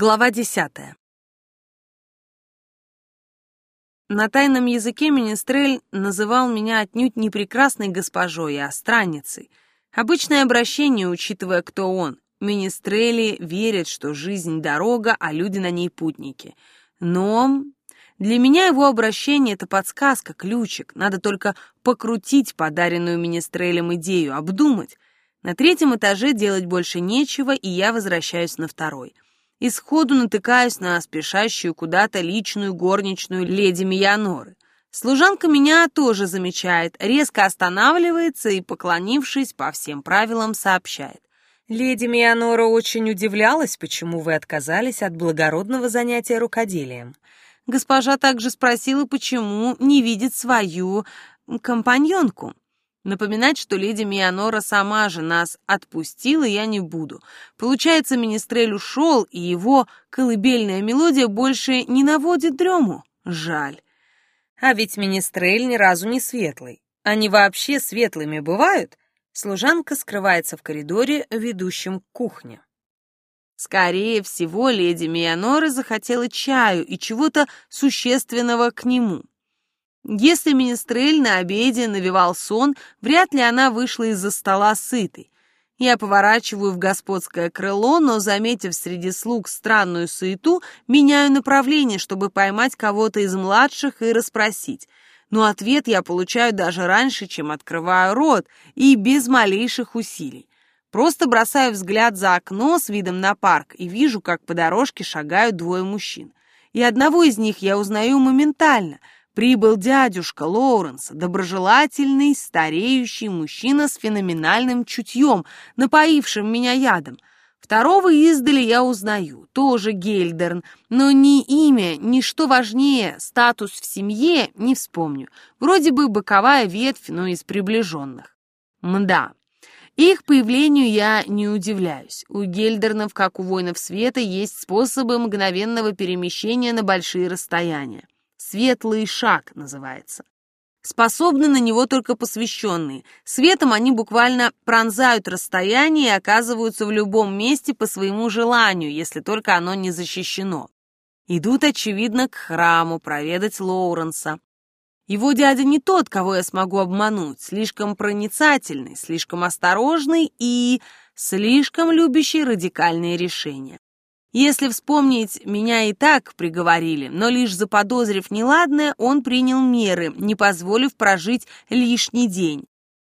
Глава десятая. На тайном языке Министрель называл меня отнюдь не прекрасной госпожой, а странницей. Обычное обращение, учитывая, кто он. Министрели верят, что жизнь — дорога, а люди на ней путники. Но для меня его обращение — это подсказка, ключик. Надо только покрутить подаренную Министрелем идею, обдумать. На третьем этаже делать больше нечего, и я возвращаюсь на второй — и сходу натыкаюсь на спешащую куда-то личную горничную леди Мияноры. Служанка меня тоже замечает, резко останавливается и, поклонившись по всем правилам, сообщает. «Леди Миянора очень удивлялась, почему вы отказались от благородного занятия рукоделием. Госпожа также спросила, почему не видит свою компаньонку. Напоминать, что леди Мианора сама же нас отпустила, я не буду. Получается, Министрель ушел, и его колыбельная мелодия больше не наводит дрему. Жаль. А ведь Министрель ни разу не светлый. Они вообще светлыми бывают? Служанка скрывается в коридоре, ведущем к кухне. Скорее всего, леди Мианора захотела чаю и чего-то существенного к нему. Если Министрель на обеде навевал сон, вряд ли она вышла из-за стола сытой. Я поворачиваю в господское крыло, но, заметив среди слуг странную суету, меняю направление, чтобы поймать кого-то из младших и расспросить. Но ответ я получаю даже раньше, чем открываю рот, и без малейших усилий. Просто бросаю взгляд за окно с видом на парк и вижу, как по дорожке шагают двое мужчин. И одного из них я узнаю моментально — прибыл дядюшка Лоуренс, доброжелательный, стареющий мужчина с феноменальным чутьем, напоившим меня ядом. Второго издали я узнаю, тоже Гельдерн, но ни имя, ни что важнее, статус в семье не вспомню. Вроде бы боковая ветвь, но из приближенных. Мда. Их появлению я не удивляюсь. У Гельдернов, как у воинов света, есть способы мгновенного перемещения на большие расстояния. Светлый шаг называется. Способны на него только посвященные. Светом они буквально пронзают расстояние и оказываются в любом месте по своему желанию, если только оно не защищено. Идут, очевидно, к храму проведать Лоуренса. Его дядя не тот, кого я смогу обмануть, слишком проницательный, слишком осторожный и слишком любящий радикальные решения. Если вспомнить, меня и так приговорили, но лишь заподозрив неладное, он принял меры, не позволив прожить лишний день.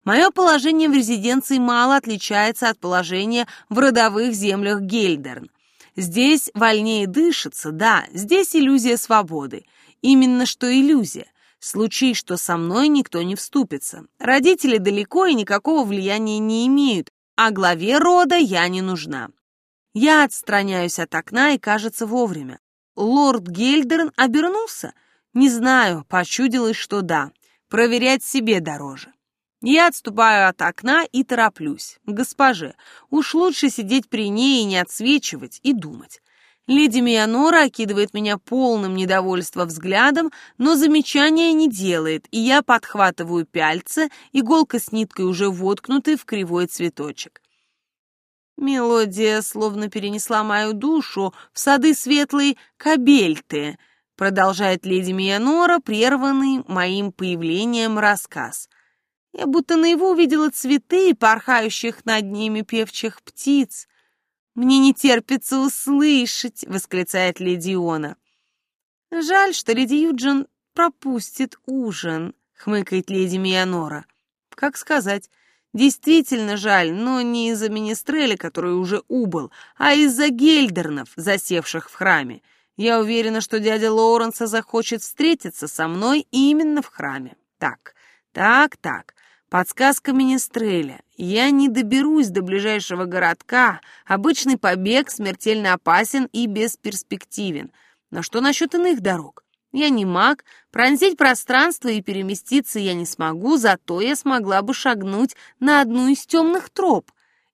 Мое положение в резиденции мало отличается от положения в родовых землях Гельдерн. Здесь вольнее дышится, да, здесь иллюзия свободы. Именно что иллюзия. Случай, что со мной никто не вступится. Родители далеко и никакого влияния не имеют, а главе рода я не нужна. Я отстраняюсь от окна и, кажется, вовремя. Лорд Гельдерн обернулся? Не знаю, почудилось, что да. Проверять себе дороже. Я отступаю от окна и тороплюсь. Госпоже, уж лучше сидеть при ней и не отсвечивать, и думать. Леди Мианора окидывает меня полным недовольства взглядом, но замечания не делает, и я подхватываю пяльце, иголка с ниткой уже воткнутой в кривой цветочек. Мелодия словно перенесла мою душу в сады светлой Кабельты, продолжает леди Миянора, прерванный моим появлением рассказ. Я будто наяву увидела цветы, порхающих над ними певчих птиц. «Мне не терпится услышать!» — восклицает леди Иона. «Жаль, что леди Юджин пропустит ужин», — хмыкает леди Миянора. «Как сказать, Действительно жаль, но не из-за Министреля, который уже убыл, а из-за гельдернов, засевших в храме. Я уверена, что дядя Лоуренса захочет встретиться со мной именно в храме. Так, так, так. Подсказка Министреля. Я не доберусь до ближайшего городка. Обычный побег смертельно опасен и бесперспективен. Но что насчет иных дорог? Я не маг, пронзить пространство и переместиться я не смогу, зато я смогла бы шагнуть на одну из темных троп.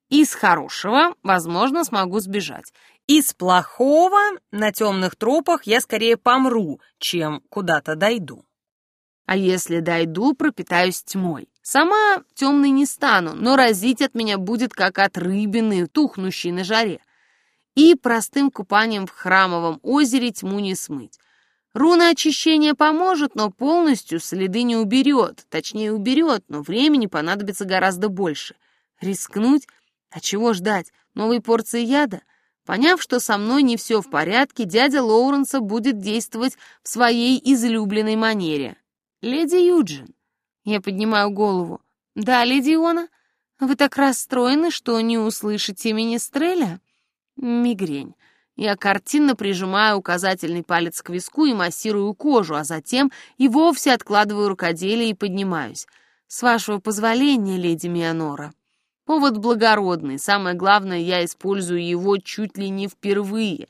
Из хорошего, возможно, смогу сбежать. Из плохого на темных тропах я скорее помру, чем куда-то дойду. А если дойду, пропитаюсь тьмой. Сама темной не стану, но разить от меня будет, как от рыбины, тухнущей на жаре. и простым купанием в храмовом озере тьму не смыть. Руна очищения поможет, но полностью следы не уберет. Точнее, уберет, но времени понадобится гораздо больше. Рискнуть? А чего ждать? Новой порции яда? Поняв, что со мной не все в порядке, дядя Лоуренса будет действовать в своей излюбленной манере. «Леди Юджин». Я поднимаю голову. «Да, леди Иона, вы так расстроены, что не услышите министреля?» «Мигрень. Я картинно прижимаю указательный палец к виску и массирую кожу, а затем и вовсе откладываю рукоделие и поднимаюсь. С вашего позволения, леди Мианора. Повод благородный, самое главное, я использую его чуть ли не впервые.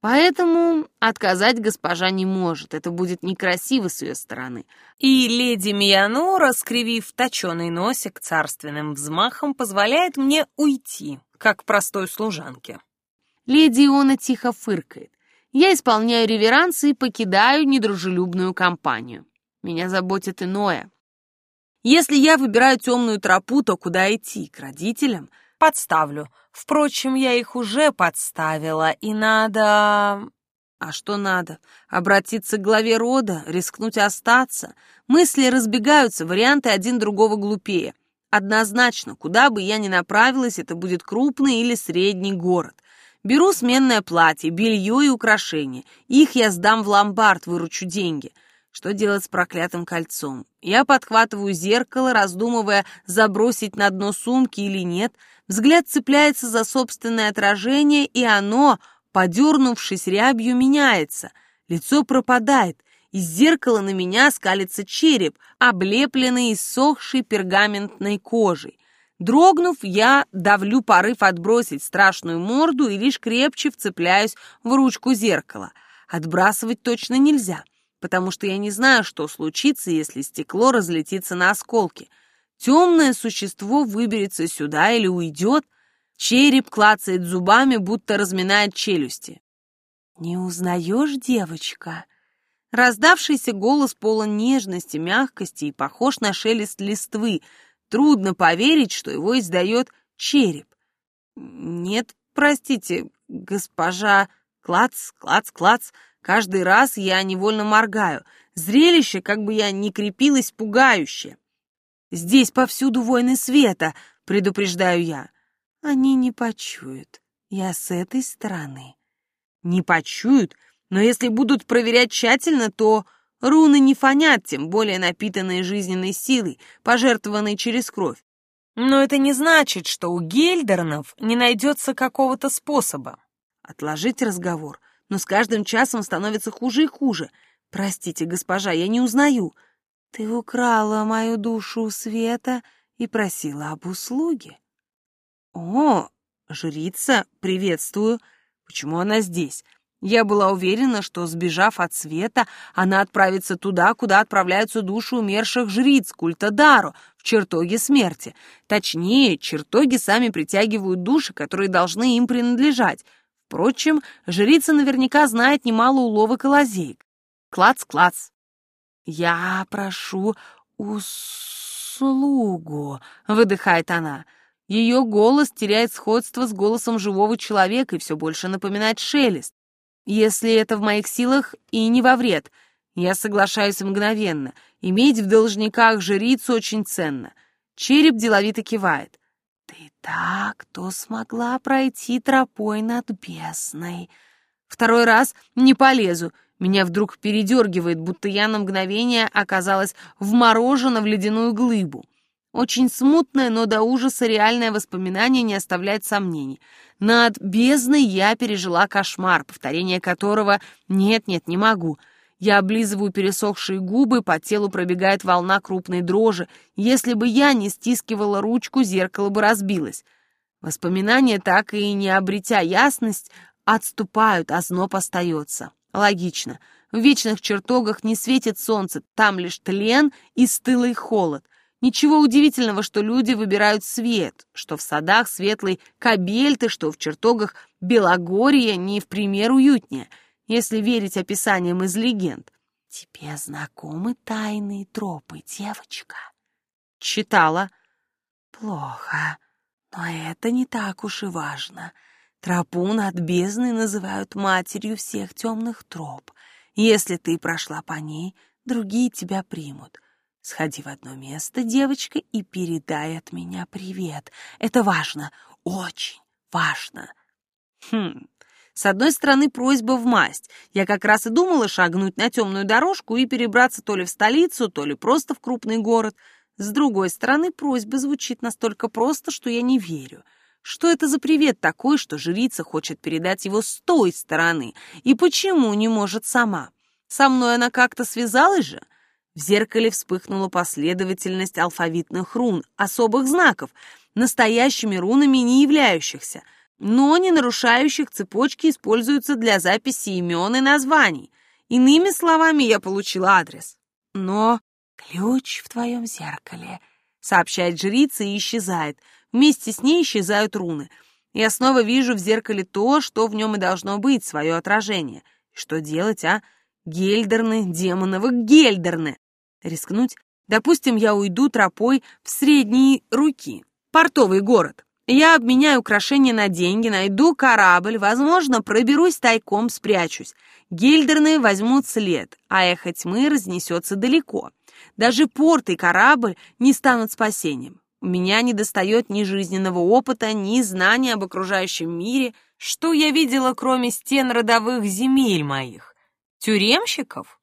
Поэтому отказать госпожа не может, это будет некрасиво с ее стороны. И леди Мианора, скривив точеный носик царственным взмахом, позволяет мне уйти, как простой служанке. Леди Иона тихо фыркает. Я исполняю реверансы и покидаю недружелюбную компанию. Меня заботит иное. Если я выбираю темную тропу, то куда идти? К родителям? Подставлю. Впрочем, я их уже подставила, и надо... А что надо? Обратиться к главе рода? Рискнуть остаться? Мысли разбегаются, варианты один другого глупее. Однозначно, куда бы я ни направилась, это будет крупный или средний город. Беру сменное платье, белье и украшения. Их я сдам в ломбард, выручу деньги. Что делать с проклятым кольцом? Я подхватываю зеркало, раздумывая, забросить на дно сумки или нет. Взгляд цепляется за собственное отражение, и оно, подернувшись рябью, меняется. Лицо пропадает. Из зеркала на меня скалится череп, облепленный иссохшей пергаментной кожей. Дрогнув, я давлю порыв отбросить страшную морду и лишь крепче вцепляюсь в ручку зеркала. Отбрасывать точно нельзя, потому что я не знаю, что случится, если стекло разлетится на осколки. Темное существо выберется сюда или уйдет. Череп клацает зубами, будто разминает челюсти. «Не узнаешь, девочка?» Раздавшийся голос полон нежности, мягкости и похож на шелест листвы — Трудно поверить, что его издает череп. Нет, простите, госпожа... Клац, клац, клац. Каждый раз я невольно моргаю. Зрелище, как бы я ни крепилась, пугающее. Здесь повсюду войны света, предупреждаю я. Они не почуют. Я с этой стороны. Не почуют, но если будут проверять тщательно, то Руны не фонят, тем более напитанные жизненной силой, пожертвованной через кровь. Но это не значит, что у Гельдернов не найдется какого-то способа. Отложить разговор, но с каждым часом становится хуже и хуже. Простите, госпожа, я не узнаю. Ты украла мою душу у света и просила об услуге. О, жрица, приветствую. Почему она здесь? Я была уверена, что, сбежав от света, она отправится туда, куда отправляются души умерших жриц культа Даро, в чертоге смерти. Точнее, чертоги сами притягивают души, которые должны им принадлежать. Впрочем, жрица наверняка знает немало уловок и лазеек. Клац-клац. «Я прошу услугу», — выдыхает она. Ее голос теряет сходство с голосом живого человека и все больше напоминает шелест. Если это в моих силах и не во вред, я соглашаюсь мгновенно. Иметь в должниках жрицу очень ценно. Череп деловито кивает. Ты так, то смогла пройти тропой над бездной. Второй раз не полезу. Меня вдруг передергивает, будто я на мгновение оказалась вморожена в ледяную глыбу. Очень смутное, но до ужаса реальное воспоминание не оставляет сомнений. Над бездной я пережила кошмар, повторение которого «нет-нет, не могу». Я облизываю пересохшие губы, по телу пробегает волна крупной дрожи. Если бы я не стискивала ручку, зеркало бы разбилось. Воспоминания, так и не обретя ясность, отступают, а зноб остается. Логично. В вечных чертогах не светит солнце, там лишь тлен и стылый холод — Ничего удивительного, что люди выбирают свет, что в садах светлый кабельты, что в чертогах Белогорье не в пример уютнее, если верить описаниям из легенд. «Тебе знакомы тайные тропы, девочка?» «Читала». «Плохо, но это не так уж и важно. Тропу над бездной называют матерью всех темных троп. Если ты прошла по ней, другие тебя примут. Сходи в одно место, девочка, и передай от меня привет. Это важно, очень важно. Хм, с одной стороны, просьба в масть. Я как раз и думала шагнуть на темную дорожку и перебраться то ли в столицу, то ли просто в крупный город. С другой стороны, просьба звучит настолько просто, что я не верю. Что это за привет такой, что жрица хочет передать его с той стороны? И почему не может сама? Со мной она как-то связалась же? В зеркале вспыхнула последовательность алфавитных рун, особых знаков, настоящими рунами не являющихся, но не нарушающих цепочки используются для записи имен и названий. Иными словами, я получила адрес. Но ключ в твоем зеркале, сообщает жрица и исчезает. Вместе с ней исчезают руны. Я снова вижу в зеркале то, что в нем и должно быть, свое отражение. Что делать, а? Гельдерны, демоновы гельдерны. Рискнуть? Допустим, я уйду тропой в средние руки. Портовый город. Я обменяю украшения на деньги, найду корабль, возможно, проберусь тайком, спрячусь. Гильдерны возьмут след, а эхо тьмы разнесется далеко. Даже порт и корабль не станут спасением. У меня не достает ни жизненного опыта, ни знания об окружающем мире. Что я видела, кроме стен родовых земель моих? Тюремщиков?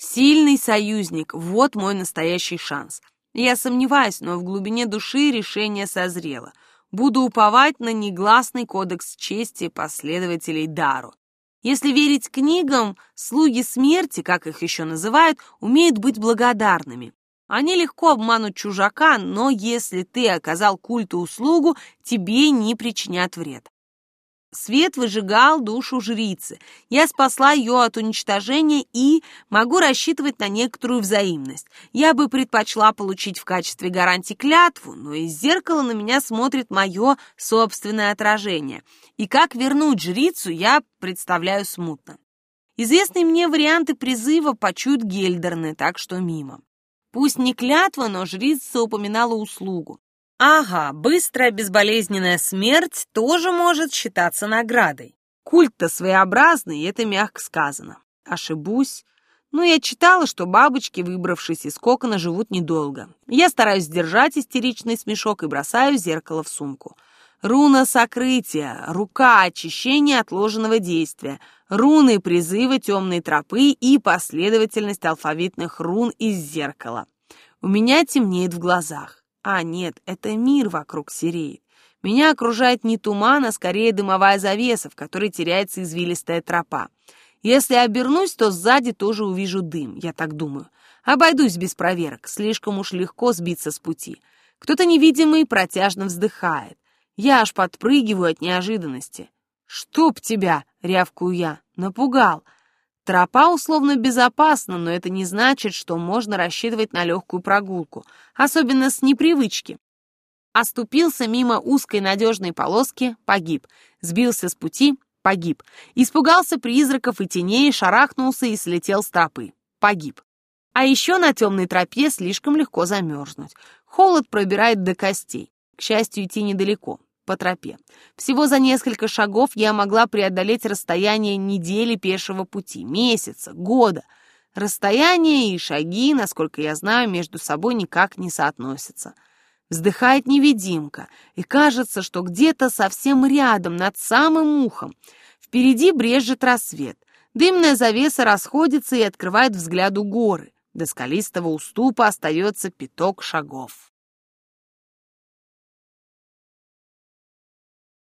Сильный союзник — вот мой настоящий шанс. Я сомневаюсь, но в глубине души решение созрело. Буду уповать на негласный кодекс чести последователей Дару. Если верить книгам, слуги смерти, как их еще называют, умеют быть благодарными. Они легко обманут чужака, но если ты оказал культу услугу, тебе не причинят вред. Свет выжигал душу жрицы. Я спасла ее от уничтожения и могу рассчитывать на некоторую взаимность. Я бы предпочла получить в качестве гарантии клятву, но из зеркала на меня смотрит мое собственное отражение. И как вернуть жрицу, я представляю смутно. Известные мне варианты призыва почуют гельдерны, так что мимо. Пусть не клятва, но жрица упоминала услугу. Ага, быстрая безболезненная смерть тоже может считаться наградой. Культ-то своеобразный, это мягко сказано. Ошибусь. Но я читала, что бабочки, выбравшись из кокона, живут недолго. Я стараюсь сдержать истеричный смешок и бросаю зеркало в сумку. Руна сокрытия, рука очищения отложенного действия, руны призыва темной тропы и последовательность алфавитных рун из зеркала. У меня темнеет в глазах. А, нет, это мир вокруг сереет. Меня окружает не туман, а скорее дымовая завеса, в которой теряется извилистая тропа. Если обернусь, то сзади тоже увижу дым, я так думаю. Обойдусь без проверок, слишком уж легко сбиться с пути. Кто-то невидимый протяжно вздыхает. Я аж подпрыгиваю от неожиданности. «Чтоб тебя!» — рявкую я. Напугал. Тропа условно безопасна, но это не значит, что можно рассчитывать на легкую прогулку, особенно с непривычки. Оступился мимо узкой надежной полоски — погиб. Сбился с пути — погиб. Испугался призраков и теней, шарахнулся и слетел с тропы — погиб. А еще на темной тропе слишком легко замерзнуть. Холод пробирает до костей. К счастью, идти недалеко по тропе. Всего за несколько шагов я могла преодолеть расстояние недели пешего пути, месяца, года. Расстояние и шаги, насколько я знаю, между собой никак не соотносятся. Вздыхает невидимка, и кажется, что где-то совсем рядом, над самым ухом. Впереди брежет рассвет. Дымная завеса расходится и открывает взгляду горы. До скалистого уступа остается пяток шагов.